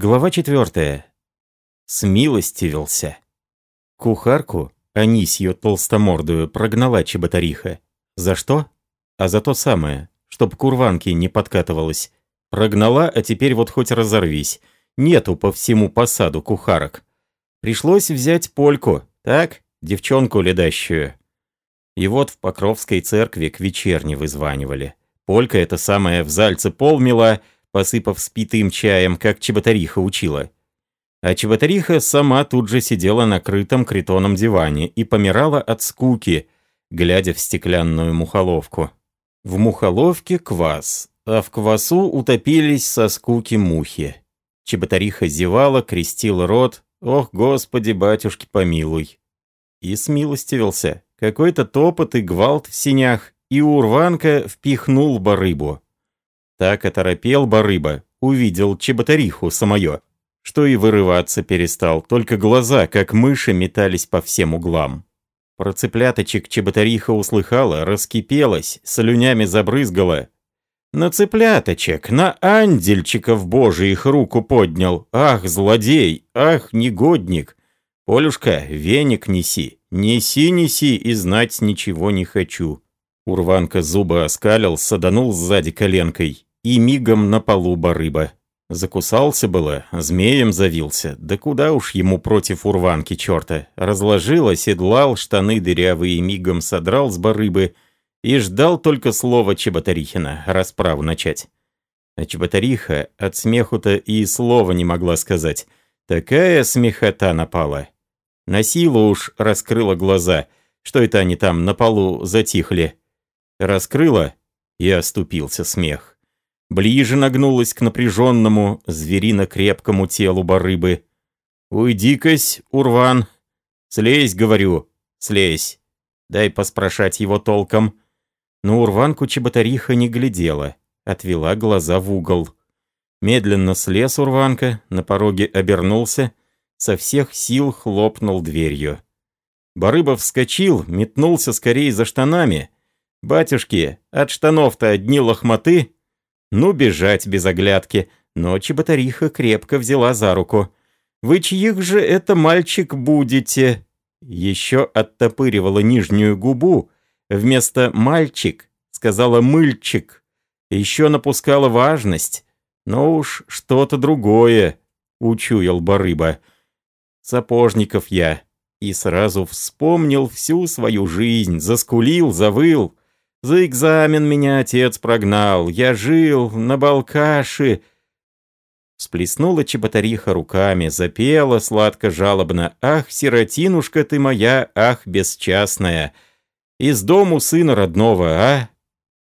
Глава четвертая. Смилостивился. Кухарку, Анисью толстомордую, прогнала чеботариха. За что? А за то самое, чтоб курванки не подкатывалась. Прогнала, а теперь вот хоть разорвись. Нету по всему посаду кухарок. Пришлось взять польку, так, девчонку ледащую. И вот в Покровской церкви к вечерне вызванивали. Полька эта самая в зальце полмила, посыпав спитым чаем, как чеботариха учила. А чеботариха сама тут же сидела на крытом критоном диване и помирала от скуки, глядя в стеклянную мухоловку. В мухоловке квас, а в квасу утопились со скуки мухи. Чеботариха зевала, крестила рот. «Ох, Господи, батюшки, помилуй!» И смилостивился. Какой-то топот и гвалт в синях, и урванка впихнул барыбу. Так оторопел барыба, увидел чеботариху самое, что и вырываться перестал, только глаза, как мыши, метались по всем углам. Про цыпляточек чеботариха услыхала, раскипелась, слюнями забрызгала. На цыпляточек, на андельчиков божиих руку поднял. Ах, злодей, ах, негодник. Полюшка, веник неси, неси, неси, и знать ничего не хочу. Урванка зубы оскалил, саданул сзади коленкой и мигом на полу барыба. Закусался было, змеем завился, да куда уж ему против урванки черта. Разложил, оседлал, штаны дырявые мигом содрал с барыбы и ждал только слова Чеботарихина, расправу начать. А Чеботариха от смеху-то и слова не могла сказать. Такая смехота напала. На силу уж раскрыла глаза, что это они там на полу затихли. Раскрыла, и оступился смех ближе нагнулась к напряженному, зверино-крепкому телу барыбы. «Уйди-кась, Урван! Слезь, говорю, слезь! Дай поспрашать его толком!» Но Урванку чеботариха не глядела, отвела глаза в угол. Медленно слез Урванка, на пороге обернулся, со всех сил хлопнул дверью. Барыба вскочил, метнулся скорее за штанами. «Батюшки, от штанов-то одни лохматы!» Ну, бежать без оглядки. Но чеботариха крепко взяла за руку. «Вы чьих же это мальчик будете?» Еще оттопыривала нижнюю губу. Вместо «мальчик» сказала «мыльчик». Еще напускала важность. Но уж что-то другое, учуял барыба. Сапожников я. И сразу вспомнил всю свою жизнь, заскулил, завыл. За экзамен меня отец прогнал. Я жил на Балкаше. Сплеснула чеботариха руками, запела сладко-жалобно. «Ах, сиротинушка ты моя, ах, бесчастная! Из дому сына родного, а?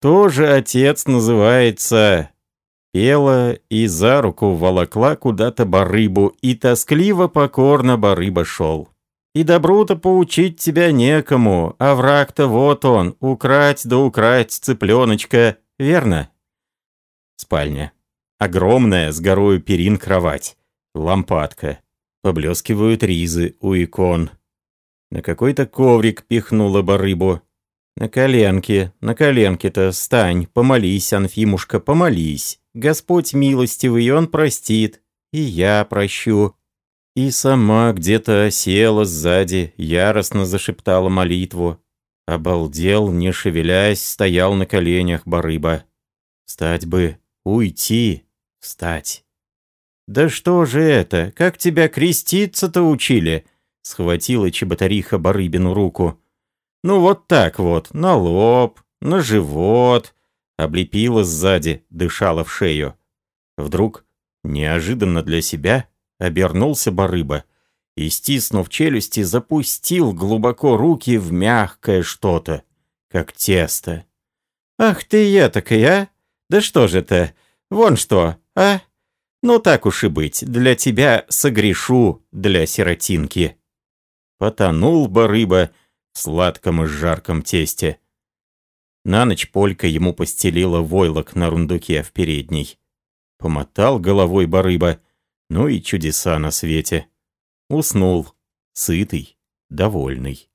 Тоже отец называется!» Пела и за руку волокла куда-то барыбу, и тоскливо покорно барыба шел. И добру-то поучить тебя некому, а враг-то вот он, украть да украть цыпленочка, верно? Спальня. Огромная, с горою перин кровать. Лампадка. Поблескивают ризы у икон. На какой-то коврик пихнула барыбу. На коленке, на коленке-то стань, помолись, Анфимушка, помолись. Господь милостивый, он простит, и я прощу. И сама где-то села сзади, яростно зашептала молитву. Обалдел, не шевелясь, стоял на коленях барыба. Встать бы, уйти, встать. «Да что же это? Как тебя креститься-то учили?» Схватила чеботариха барыбину руку. «Ну вот так вот, на лоб, на живот». Облепила сзади, дышала в шею. Вдруг, неожиданно для себя, Обернулся барыба и, стиснув челюсти, запустил глубоко руки в мягкое что-то, как тесто. «Ах ты я такая, а? Да что же это? Вон что, а? Ну так уж и быть, для тебя согрешу, для сиротинки». Потонул барыба в сладком и жарком тесте. На ночь Полька ему постелила войлок на рундуке в передней. Помотал головой барыба ну и чудеса на свете. Уснул, сытый, довольный.